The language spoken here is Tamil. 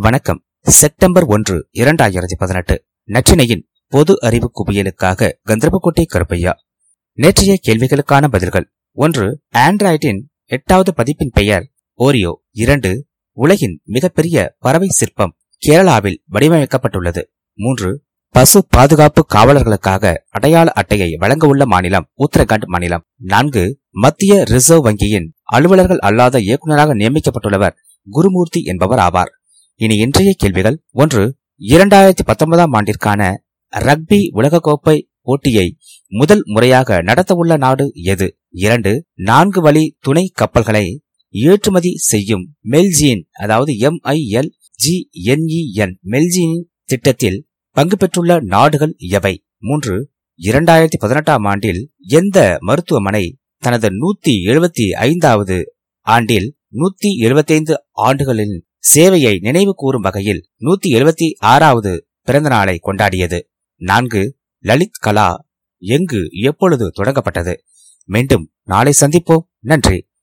வணக்கம். செப்டம்பர் ஒன்று இரண்டாயிரத்தி பதினெட்டு. நற்றினையின் பொது அறிவு குவியலுக்காக கந்தர்போட்டை கருப்பையா. நேற்றைய கேள்விகளுக்கான பதில்கள். ஒன்று ஆண்ட்ராய்டின் எட்டாவது பதிப்பின் பெயர் ஓரியோ. இரண்டு உலகின் மிகப்பெரிய பறவை சிற்பம் கேரளாவில் வடிவமைக்கப்பட்டுள்ளது. மூன்று பசு பாதுகாப்பு காவலர்களுக்காக அடையாள அட்டையை வழங்க உள்ள மாநிலம் உத்தரகாண்ட் மாநிலம். நான்கு மத்திய ரிசர்வ் வங்கியின் அலுவலர்கள் அல்லாத இயக்குநராக நியமிக்கப்பட்டுள்ளவர் குருமூர்த்தி என்பவர் ஆவார். இனி இன்றைய கேள்விகள். ஒன்று இரண்டாயிரத்தி பத்தொன்பதாம் ஆண்டிற்கான ரக்பி உலகக்கோப்பை போட்டியை முதல் முறையாக நடத்தவுள்ள நாடு எது? இரண்டு நான்கு வழி துணை கப்பல்களை ஏற்றுமதி செய்யும் மெல்ஜின் அதாவது எம்ஐஎல் ஜி என்இஎன் மெல்ஜின் திட்டத்தில் பங்கு பெற்றுள்ள நாடுகள் எவை? மூன்று இரண்டாயிரத்தி பதினெட்டாம் ஆண்டில் எந்த மருத்துவமனை தனது நூத்தி எழுபத்தி ஐந்தாவது ஆண்டில் நூத்தி எழுபத்தைந்து ஆண்டுகளின் சேவையை நினைவு கூறும் வகையில் நூத்தி எழுபத்தி ஆறாவது பிறந்த நாளை கொண்டாடியது. நான்கு லலித் கலா எங்கு எப்பொழுது தொடங்கப்பட்டது? மீண்டும் நாளை சந்திப்போம். நன்றி.